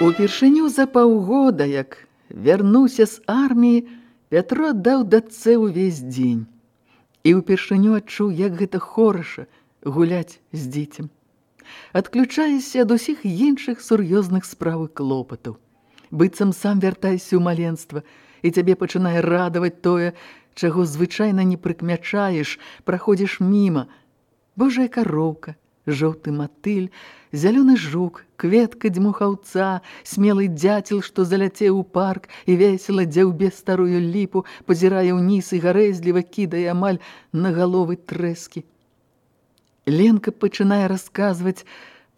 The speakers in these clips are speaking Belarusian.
Упершыню за паўгода, як вярнуўся з арміі, Пятро даў дацэ ўвесь дзень. І ўпершыню адчуў, як гэта хораша гуляць з дзіцем. Адключаешся ад усіх іншых сур'ёзных справ і клопатаў. Быццам сам вяртайся ў маленства, і цябе пачынае радаваць тое, чаго звычайна не прыкмячаеш, праходзіш міма. Божая кароўка, жоўты матыль, зялёны жук, кветка дзьмухаўца, смелы дзяцел, што заляцеў у парк і весела дзяўбе старую ліпу, пазірае ўніз і гарэзліва кідае амаль на галовы трэскі. Ленка пачынае расказваць,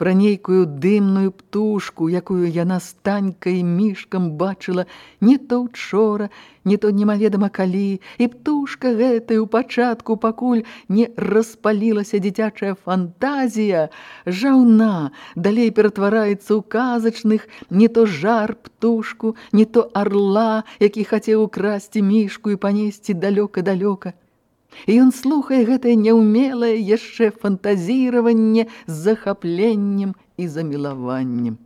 пра нейкую дымную птушку, якую яна з танькай мішкам бачыла не то учора, не то немаведама калі, і птушка гэтая ў пачатку пакуль не распалілася дзіцячая фантазія, жаўна далей ператвараецца ў казачных не то жар птушку, не то арла, які хацеў украсці мішку і панесці далёка-далёка. І ён слухае гэтае няўмелае яшчэ фантазіраванне з захапленнем і замілаваннем.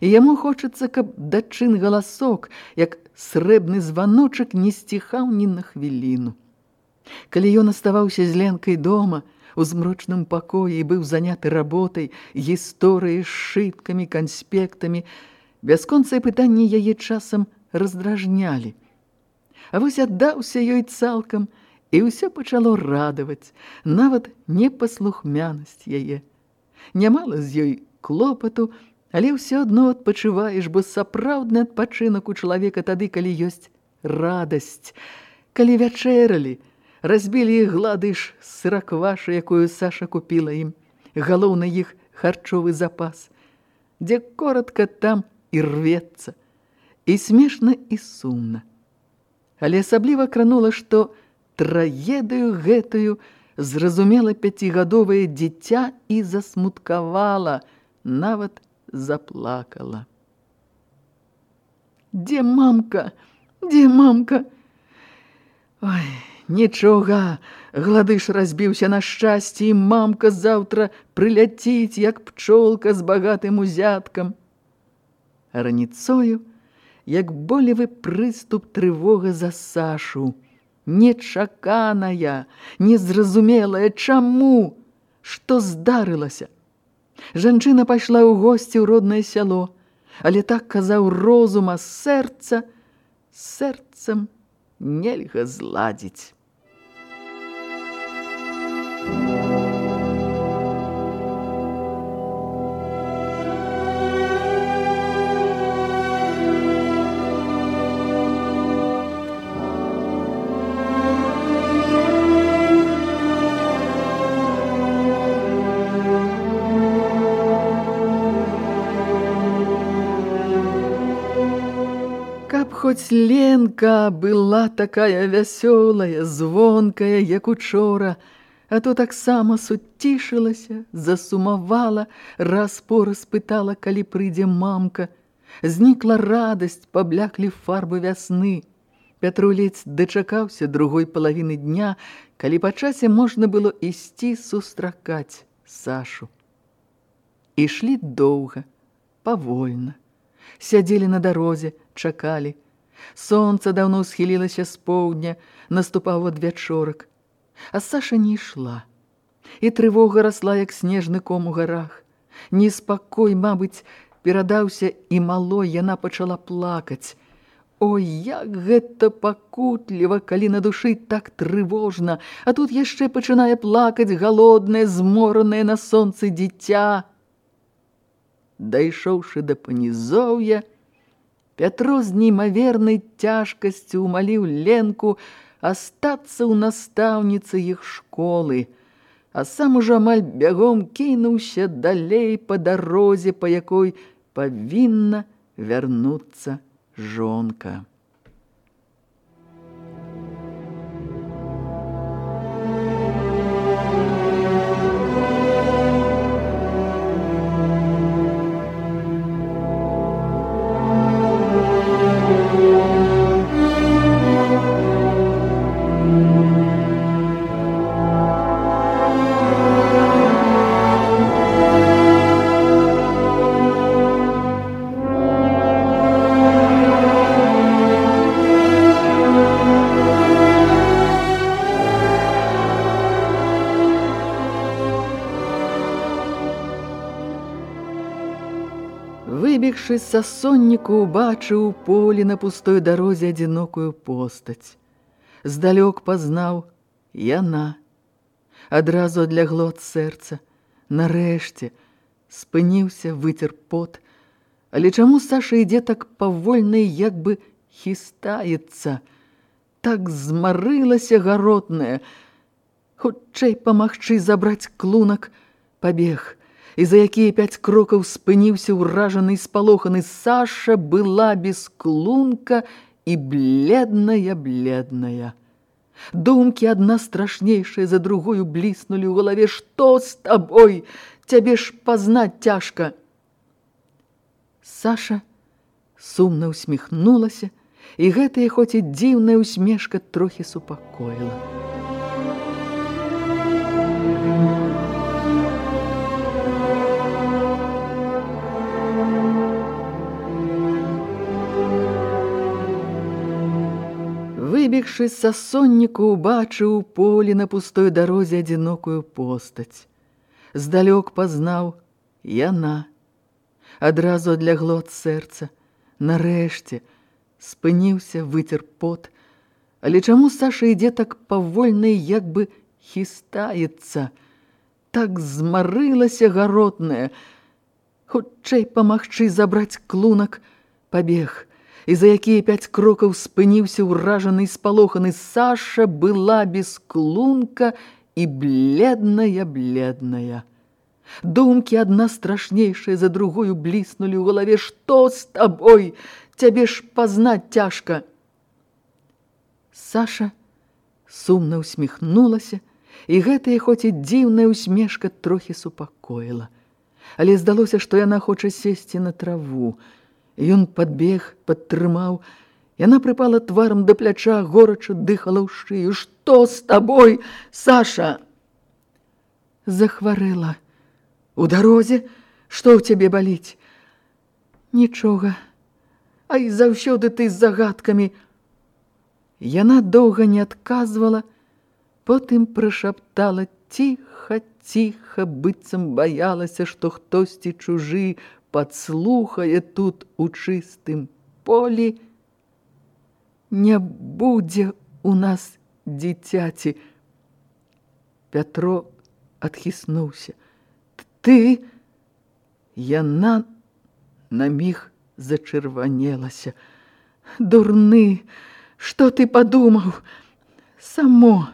І яму хочацца, каб дачын галасок, як срэбны званочак не сціхаў ні на хвіліну. Калі ён аставаўся з ленкай дома, у змрочным пакоі і быў заняты работай, гісторыяй з шыткамі, канспектамі, бясконцыя пытанні яе часам раздражнялі. А вось аддаўся ёй цалкам, і ўсё пачало радаваць, нават непаслухмянасць яе. Нямала з ёй клопату, але ўсё адно адпачываеш, бо сапраўдны адпачынак у чалавека тады, калі ёсць радасць. Калі вячэралі, разбілі іх гладыш сыракваша, якую Саша купіла ім, галоўны іх харчовы запас, дзе коротка там і рвецца, і смешна і сумна. Але асабліва кранула, што трагедыю гэтую зразумела пяцігадовае дзіця і засмуткавала, нават заплакала. Дзе мамка? Дзе мамка? Ой, нічога, гладыш разбіўся на шчасце, і мамка заўтра прыляціць, як пчолка з багатым узяткам. Раніцою, як болевы прыступ трывога за Сашу, нечаканая, незразумелая, чаму, што здарылася. Жанчына пайшла ў госці ў роднае сяло, але так казаў розума сэрца, сэрцам нельга зладзіць. Хоць Ленка была такая вясёлая, звонкая, як учора, а то таксама суцішылася, засумавала, раз-пораз пытала, калі прыйдзе мамка. Знікла радасць, пабляклі фарбы вясны. Пятрулец дачакаўся другой палавіны дня, калі па часе можна было ісці сустракаць Сашу. Ішлі доўга, павольна. Сядзелі на дарозе, чакалі, Сонца даўно схілілася з поўдня, наступаў адвячорак. А Саша не ішла. І трывога расла, як снежны ком у гарах. Неспакой, мабыць, перадаўся і малой яна пачала плакаць. Ой, як гэта пакутліва, калі на душы так трывожна, а тут яшчэ пачынае плакаць галоднае, зморанае на сонцы дзіця. Дайшоўшы да панізоўя, Пятро з неймавернай цяжкасцю умаліў Ленку астацца ў настаўніцы іх школы, а сам ужо амаль бягом кінуўся далей па дарозе, па якой павінна вярнуцца жонка. Са сонніку, убачыў у полі на пустой дарозе адзінокую постаць. Здалёк пазнаў яна. Адразу адлягло ад сэрца. Нарэшце спыніўся, выцер пот. Але чаму Саша ідзе так павольна і як бы хістаецца? Так змарылася гаротная. Хутчэй памагчы забраць клунак, пабег – і за якія пяць крокаў спыніўся ўражаны і спалоханы Саша была без клунка і бледная бледная. Думкі адна страшнейшая за другую бліснулі ў галаве што з табой цябе ж пазнаць цяжка. Саша сумна усміхнулася, і гэтая хоць і дзіўная усмешка трохі супакоіла. Выбегшы са сонніку, убачыў у полі на пустой дарозе адзінокую постаць. Здалёк пазнаў яна. Адразу адлягло ад сэрца. Нарэшце спыніўся, выцер пот. Але чаму Саша ідзе так павольна і як бы хістаецца? Так змарылася гаротная. Хутчэй памагчы забраць клунак, пабег – і за якія пяць крокаў спыніўся ўражаны і спалоханы Саша была без клунка і бледная бледная. Думкі адна страшнейшая за другую бліснулі ў галаве што з табой цябе ж пазнаць цяжка. Саша сумна усміхнулася, і гэтая хоць і дзіўная усмешка трохі супакоіла. Але здалося, што яна хоча сесці на траву. Ён падбег, падтрымаў. Яна прыпала тварам да пляча, горача дыхала ў шыю. Што з табой, Саша? Захварэла. У дарозе, што ў цябе баліць? Нічога. А і заўсёды ты з загадкамі. Яна доўга не адказвала, потым прышаптала ціха, ціха, быццам баялася, што хтосьці чужы падслухае тут у чыстым полі, не будзе у нас дзіцяці. Пятро адхіснуўся. Ты яна на міг зачырванелася. Дурны, што ты падумаў? Само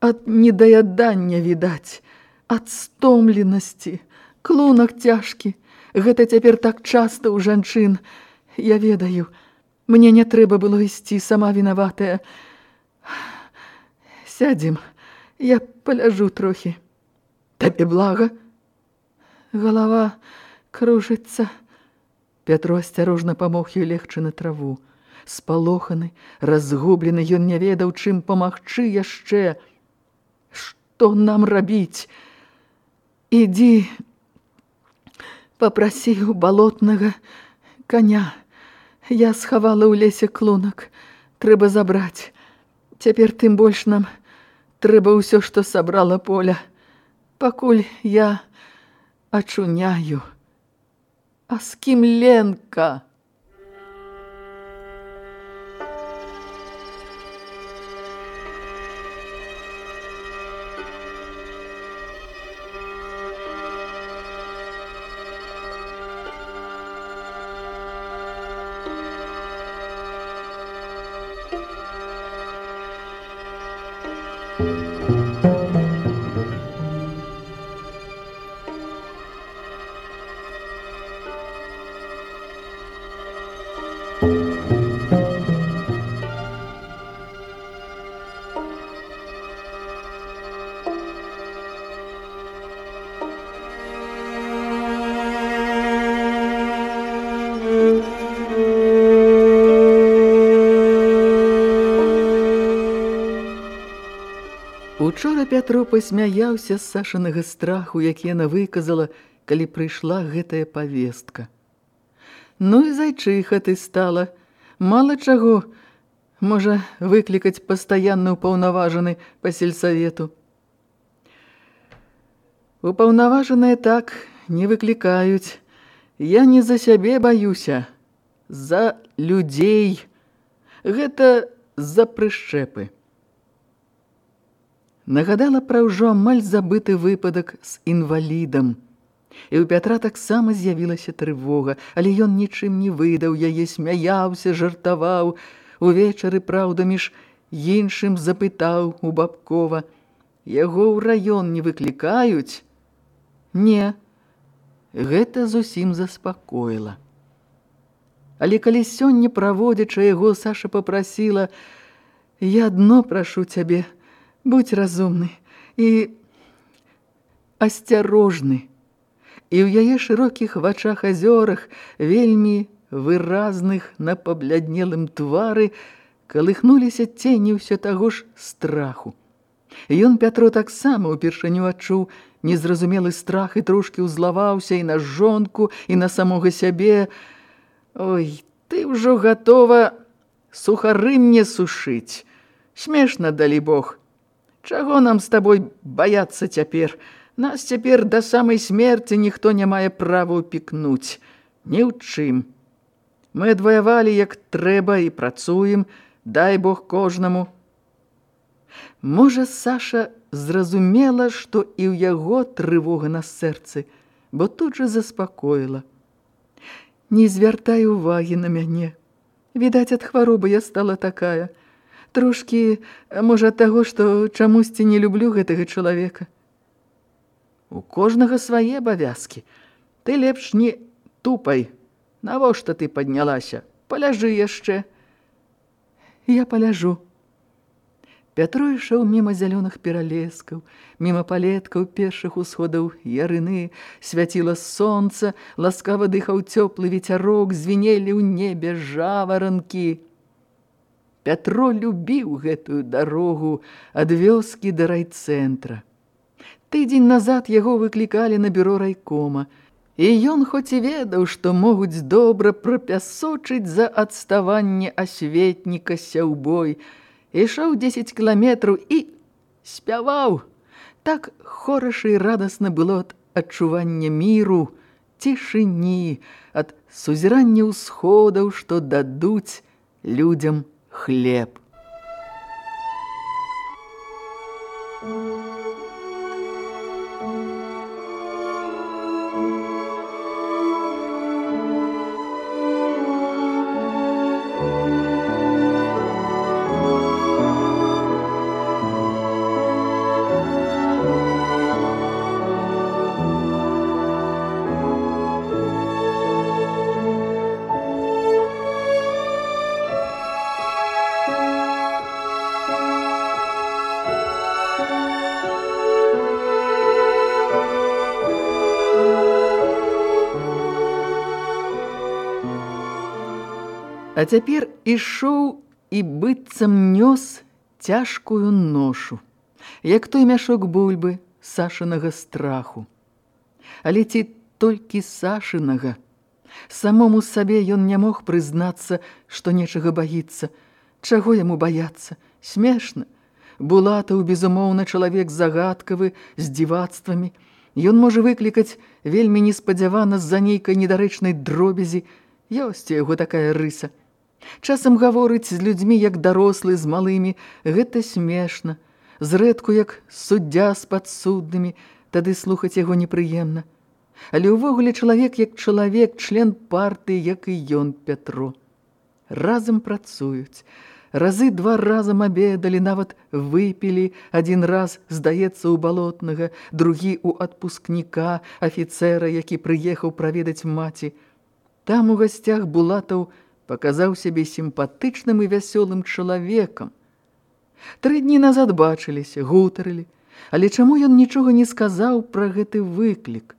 ад недаядання відаць, ад стомленасці, клунак цяжкі, Гэта цяпер так часта ў жанчын. Я ведаю, мне не трэба было ісці, сама вінаватая. Сядзем, я паляжу трохі. Табе блага? Галава кружыцца. Пятро асцярожна памог ёй легчы на траву. Спалоханы, разгублены, ён не ведаў, чым памагчы яшчэ. Што нам рабіць? Ідзі, попрасіў балотнага коня. Я схавала ў лесе клунак. Трэба забраць. Цяпер тым больш нам трэба ўсё, што сабрала поля. Пакуль я ачуняю. А з кім Ленка? Учора Пятро пасмяяўся з сашанага страху, які яна выказала, калі прыйшла гэтая павестка. Ну і зайчыха ты стала. Мала чаго можа выклікаць пастаянны ўпаўнаважаны па сельсавету. Упаўнаважаныя так не выклікаюць. Я не за сябе баюся, за людзей. Гэта за прышчэпы. Нагадала пра ўжо амаль забыты выпадак з інвалідам. І ў Пятра таксама з'явілася трывога, але ён нічым не выдаў, яе смяяўся, жартаваў. Увечары, праўда, між іншым запытаў у Бабкова. Яго ў раён не выклікаюць? Не, гэта зусім заспакоіла. Але калі сёння праводзяча яго, Саша папрасіла, «Я адно прашу цябе, будь разумны і асцярожны. І ў яе шырокіх вачах азёрах, вельмі выразных на пабляднелым твары, калыхнуліся цені ўсё таго ж страху. Ён Пятро таксама ўпершыню адчуў незразумелы страх і трошкі ўзлаваўся і на жонку, і на самога сябе. Ой, ты ўжо гатова сухары мне сушыць. Смешна, далі Бог, Чаго нам з табой баяцца цяпер? Нас цяпер да самай смерці ніхто не мае права ўпікнуць. Ні ў чым. Мы адваявалі, як трэба і працуем, дай Бог кожнаму. Можа, Саша зразумела, што і ў яго трывога на сэрцы, бо тут жа заспакоіла. Не звяртай увагі на мяне. Відаць, ад хваробы я стала такая – трошкі, можа, ад таго, што чамусьці не люблю гэтага чалавека. У кожнага свае абавязкі. Ты лепш не тупай. Навошта ты паднялася? Паляжы яшчэ. Я паляжу. Пятро ішоў міма зялёных пералескаў, міма палеткаў першых усходаў ярыны, свяціла сонца, ласкава дыхаў цёплы вецярок, звінелі ў небе жаваранкі. Пятро любіў гэтую дарогу ад вёскі да райцэнтра. Тыдзень назад яго выклікалі на бюро райкома, і ён хоць і ведаў, што могуць добра прапясочыць за адставанне асветніка сяўбой, ішоў 10 кіламетраў і спяваў. Так хораша і радасна было ад адчування міру, цішыні, ад сузірання ўсходаў, што дадуць людзям хлеб. А цяпер ішоў і быццам нёс цяжкую ношу, як той мяшок бульбы сашанага страху. Але ці толькі сашынага. Самому сабе ён не мог прызнацца, што нечага баіцца. Чаго яму баяцца? Смешна. Булатаў, безумоўна, чалавек загадкавы, з дзівацтвамі. Ён можа выклікаць вельмі неспадзявана з-за нейкай недарэчнай дробязі. Ёсць яго такая рыса – Часам гаворыць з людзьмі, як дарослы з малымі, гэта смешна. Зрэдку, як суддзя з падсуднымі, тады слухаць яго непрыемна. Але ўвогуле чалавек як чалавек, член партыі, як і ён Пятро. Разам працуюць, разы два разам абедалі, нават выпілі, адзін раз, здаецца, у балотнага, другі у адпускніка, афіцэра, які прыехаў праведаць маці. Там у гасцях Булатаў паказаў сябе сімпатычным і вясёлым чалавекам. Тры дні назад бачыліся, гутарылі, але чаму ён нічога не сказаў пра гэты выклік?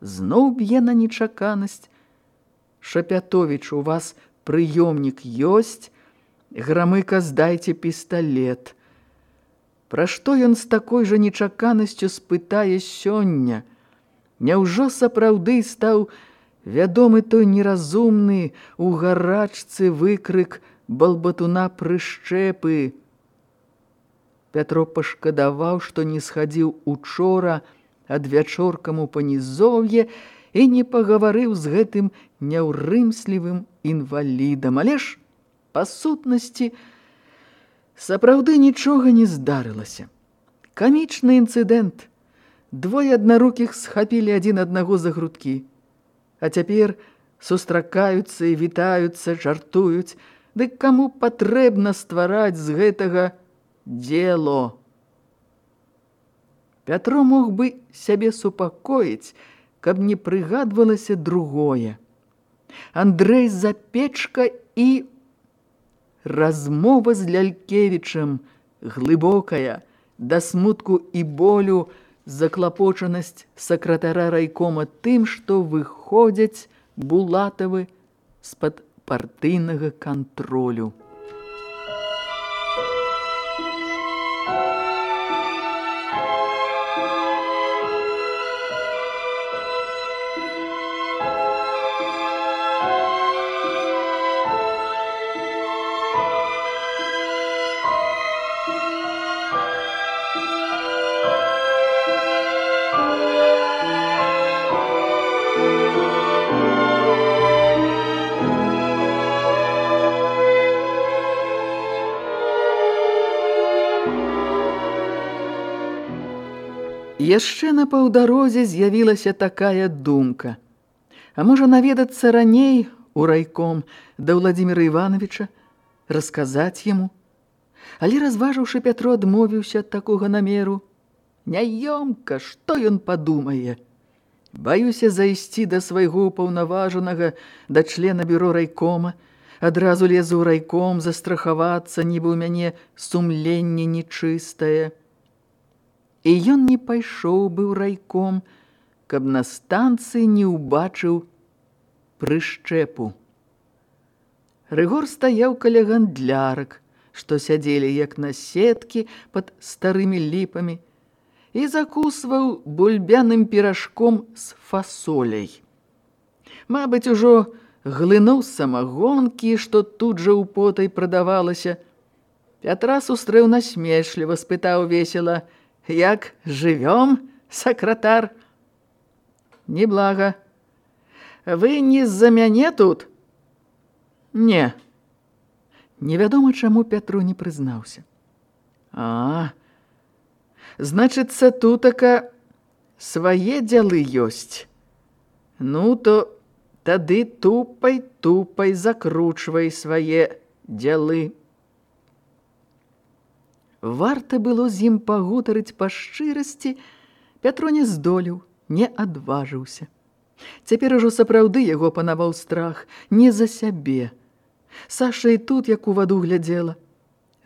Зноў б'е на нечаканасць. Шапятовіч, у вас прыёмнік ёсць, Грамыка, здайце пісталет. Пра што ён з такой жа нечаканасцю спытае сёння? Няўжо сапраўды стаў вядомы той неразумны у гарачцы выкрык балбатуна прышчэпы. Пятро пашкадаваў, што не схадзіў учора ад вячоркаму панізоўе і не пагаварыў з гэтым няўрымслівым інвалідам, але ж па сутнасці сапраўды нічога не здарылася. Камічны інцыдэнт. Двое аднарукіх схапілі адзін аднаго за грудкі. А цяпер сустракаюцца і вітаюцца, жартуюць. Дык каму патрэбна ствараць з гэтага дзело? Пятро мог бы сябе супакоіць, каб не прыгадвалася другое. Андрэй Запечка і размова з Лялькевічам, глыбокая, да смутку і болю, заклапочанасць сакратара райкома тым, што выходзяць Булатавы з-пад партыйнага кантролю. Яшчэ на паўдарозе з'явілася такая думка. А можа наведацца раней у райком да Владзіміра Івановича, расказаць яму. Але разважыўшы Пятро адмовіўся ад такога намеру. Няёмка, што ён падумае? Баюся зайсці да свайго паўнаважанага, да члена бюро райкома, адразу лезу ў райком застрахавацца, нібы ў мяне сумленне нечыстае і ён не пайшоў быў райком, каб на станцыі не ўбачыў прышчэпу. Рыгор стаяў каля гандлярак, што сядзелі як на сеткі пад старымі ліпамі, і закусваў бульбяным піражком з фасоляй. Мабыць, ужо глынуў самагонкі, што тут жа ў потай прадавалася. Пятра сустрэў насмешліва, спытаў весела – Як жывём, сакратар? Неблага. Вы не з-за мяне тут? Не. Невядома, чаму Пятру не прызнаўся. А, значыцца, тутака свае дзелы ёсць. Ну, то тады тупай-тупай закручвай свае дзелы. Варта было з ім пагутарыць па шчырасці, Пятро не здолеў, не адважыўся. Цяпер ужо сапраўды яго панаваў страх, не за сябе. Саша і тут, як у ваду глядзела.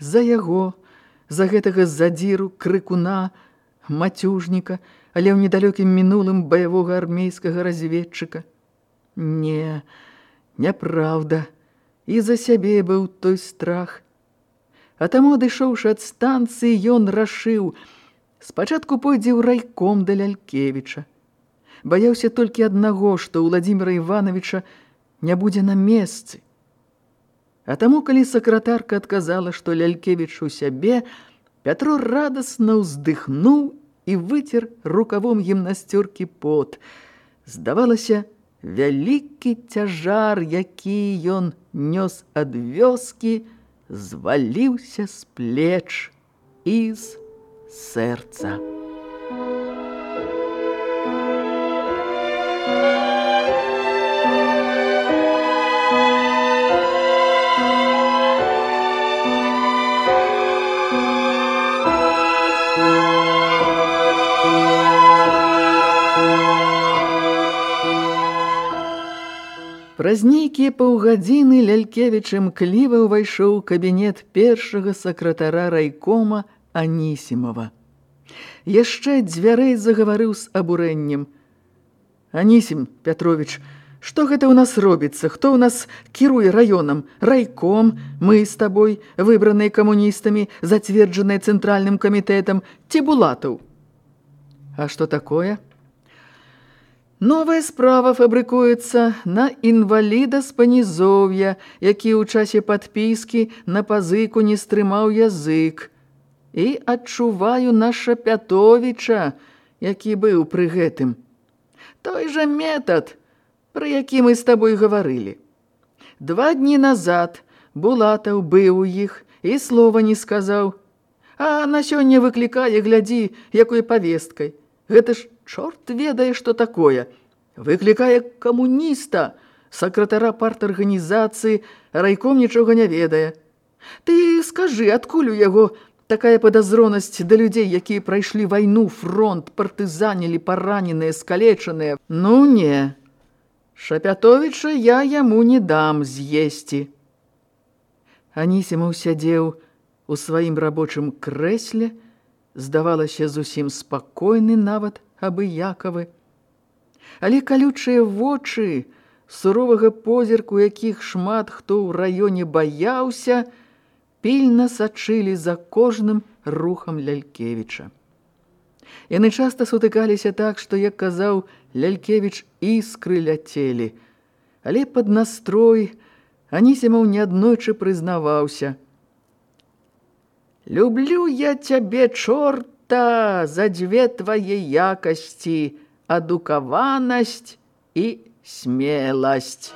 За яго, за гэтага задзіру, крыкуна, мацюжніка, але ў недалёкім мінулым баявога армейскага разведчыка. Не, няправда, і за сябе быў той страх – А таму, адышоўшы ад станцыі, ён рашыў, спачатку пойдзе ў райком да Лялькевіча. Баяўся толькі аднаго, што Владзіміра Івановича не будзе на месцы. А таму, калі сакратарка адказала, што Лялькевіч у сябе, Пятро радасна ўздыхнуў і выцер рукавом гімнасцёркі пот. Здавалася, вялікі цяжар, які ён нёс ад вёскі, зваліўся з плеч і з сэрца. Праз нейкія паўгадзіны Лялькевіч імкліва ўвайшоў у кабінет першага сакратара райкома Анісімова. Яшчэ дзвярэй загаварыў з абурэннем. Анісім Пятровіч, што гэта ў нас робіцца? Хто ў нас кіруе раёнам? Райком, мы з табой, выбраныя камуністамі, зацверджаныя цэнтральным камітэтам, ці булатаў? А што такое? Новая справа фабрыкуецца на інваліда з панізоўя, які ў часе падпіскі на пазыку не стрымаў язык. І адчуваю наша Пятовіча, які быў пры гэтым. Той жа метад, пра які мы з табой гаварылі. Два дні назад Булатаў быў у іх і слова не сказаў. А на сёння выклікае, глядзі, якой павесткай. Гэта ж чорт ведае, што такое. Выклікае камуніста, сакратара парт-арганізацыі, райком нічога не ведае. Ты скажы, адкуль у яго такая падазронасць да людзей, якія прайшлі вайну, фронт, партызанілі, параненыя, скалечаныя. Ну не, Шапятовіча я яму не дам з'есці. Анісімаў сядзеў у сваім рабочым крэсле, здавалася зусім спакойны нават абыякавы. Але калючыя вочы, суровага позірку, якіх шмат хто ў раёне баяўся, пільна сачылі за кожным рухам Лялькевіча. Яны часта сутыкаліся так, што, як казаў Лялькевіч, іскры ляцелі. Але пад настрой Анісімаў неаднойчы прызнаваўся. «Люблю я цябе, чорта, за дзве твае якасці, адукаванасць і смеласць».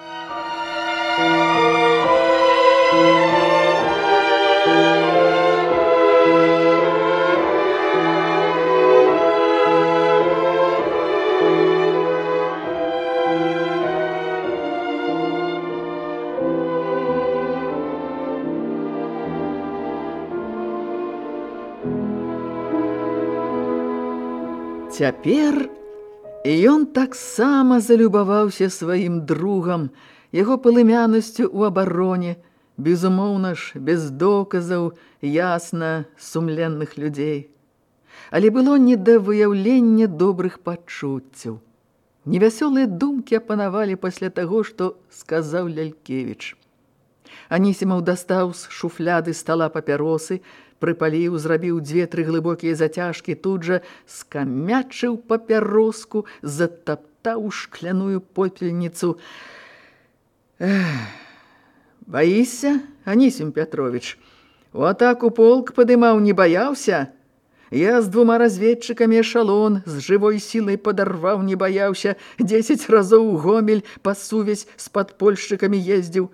Цяпер ён таксама залюбаваўся сваім другам, яго палымянасцю ў абароне, безумоўна ж, без доказаў, ясна, сумленных людзей. Але было не да выяўлення добрых пачуццяў. Невясёлыя думкі апанавалі пасля таго, што сказаў Лялькевіч. Анісімаў дастаў з шуфляды стала папяросы, прыпаліў, зрабіў дзве-тры глыбокія зацяжкі, тут жа скамячыў папяроску, затаптаў шкляную попельніцу. Баіся, Анісім Пятровіч, у атаку полк падымаў, не баяўся? Я з двума разведчыкамі эшалон з жывой сілай падарваў, не баяўся, дзесяць разоў гомель па сувязь з падпольшчыкамі ездзіў.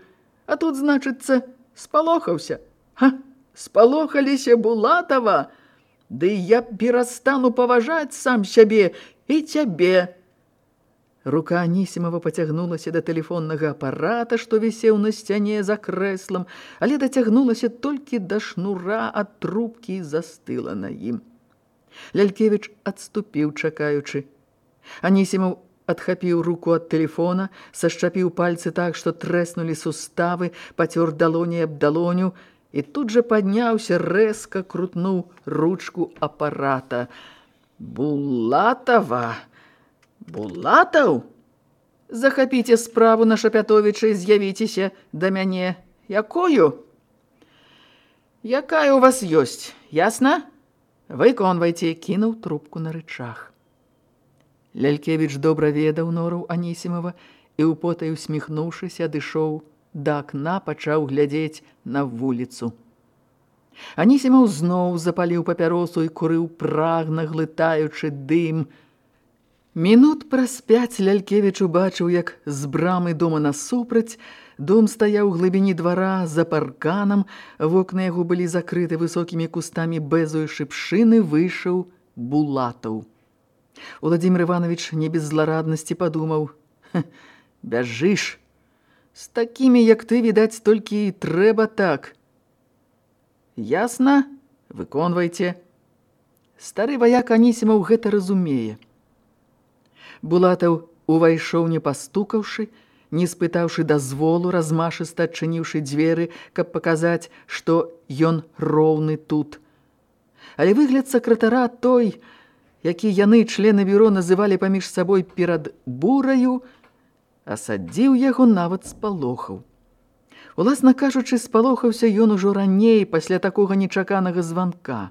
А тут, значыцца, спалохаўся. Ха! Спалохаліся Булатава, ды я перастану паважаць сам сябе і цябе. Рука Анісімова пацягнулася да тэлефоннага апарата, што вісеў на сцяне за крэслам, але дацягнулася толькі да шнура ад трубкі і застыла на ім. Лялькевіч адступіў, чакаючы. Анісімаў адхапіў руку ад тэлефона, сашчапіў пальцы так, што трэснулі суставы, пацёр далоні аб далоню, і тут жа падняўся, рэзка крутнуў ручку апарата. Булатава! Булатаў! Захапіце справу на Шапятовіча і з'явіцеся да мяне. Якою? Якая у вас ёсць, ясна? Выконвайце, кінуў трубку на рычаг. Лялькевіч добра ведаў нору Анісімова і, употай усміхнуўшыся, адышоў да акна пачаў глядзець на вуліцу. Анісімаў зноў запаліў папяросу і курыў прагна, глытаючы дым. Мінут праз пяць Лялькевіч убачыў, як з брамы дома насупраць, дом стаяў у глыбіні двара за парканам, вокны яго былі закрыты высокімі кустамі бэзуй шыпшыны, выйшаў Булатаў. Уладзімир Іванович не без злараднасці падумаў: «Бяжыш!» З такімі, як ты, відаць, толькі і трэба так. Ясна, выконвайце. Стары ваяк Анісімаў гэта разумее. Булатаў увайшоў не пастукаўшы, не спытаўшы дазволу, размашыста адчыніўшы дзверы, каб паказаць, што ён роўны тут. Але выгляд сакратара той, які яны, члены бюро, называлі паміж сабой перад бураю, асадзіў яго нават з палохаў. Уласна кажучы, спалохаўся ён ужо раней пасля такога нечаканага званка.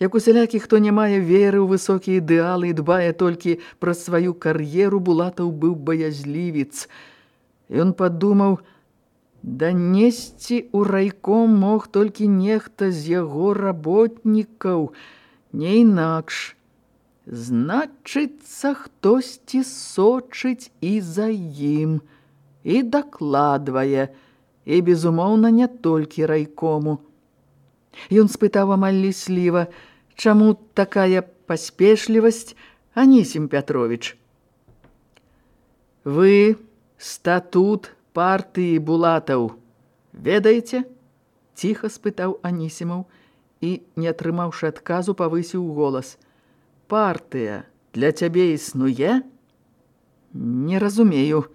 Як усялякі, хто не мае веры ў высокія ідэалы і дбае толькі пра сваю кар'еру, Булатаў быў баязлівец. Ён падумаў, данесці ў райком мог толькі нехта з яго работнікаў, не інакш. Значыцца, хтосьці сочыць і за ім, і дакладвае, і, безумоўна, не толькі райкому. Ён спытаў амаль лісліва, чаму такая паспешлівасць, Анісім Пятровіч. Вы статут партыі Булатаў ведаеце? Ціха спытаў Анісімаў і, не атрымаўшы адказу, павысіў голас. Партыя для цябе існуе? Не разумею.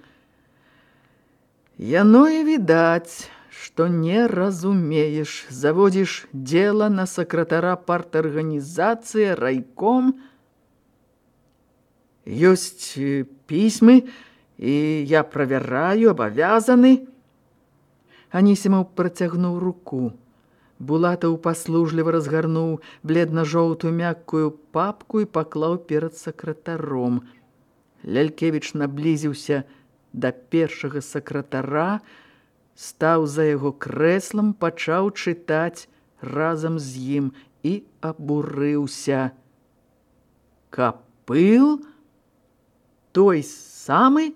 Яно і відаць, што не разумееш, заводзіш дзела на сакратара парт-арганізацыі райком. Ёсць э, пісьмы, і я правяраю, абавязаны. Анісімаў працягнуў руку. Булатаў паслужліва разгарнуў бледна-жоўтую мяккую папку і паклаў перад сакратаром. Лялькевіч наблізіўся да першага сакратара, стаў за яго крэслам, пачаў чытаць разам з ім і абурыўся. Капыл той самы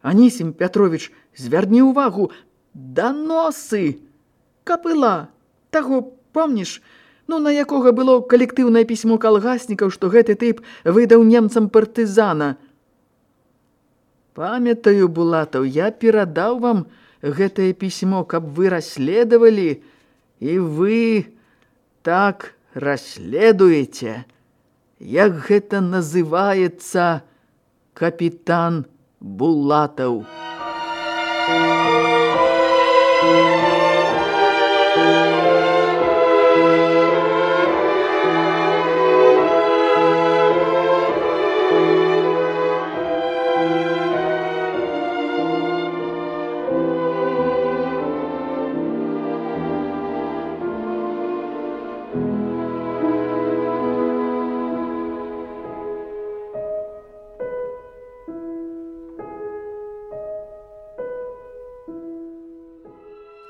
Анісім Пятровіч звярні ўвагу даносы капыла таго помніш ну на якога было калектыўнае пісьмо калгаснікаў што гэты тып выдаў немцам партызана памятаю булатаў я перадаў вам гэтае пісьмо, каб вы расследавалі, і вы так расследуеце, як гэта называецца капітан Булатаў. Thank you.